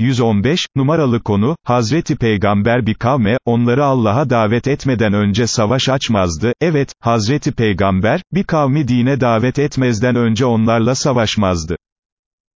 115, numaralı konu, Hazreti Peygamber bir kavme, onları Allah'a davet etmeden önce savaş açmazdı, evet, Hazreti Peygamber, bir kavmi dine davet etmezden önce onlarla savaşmazdı.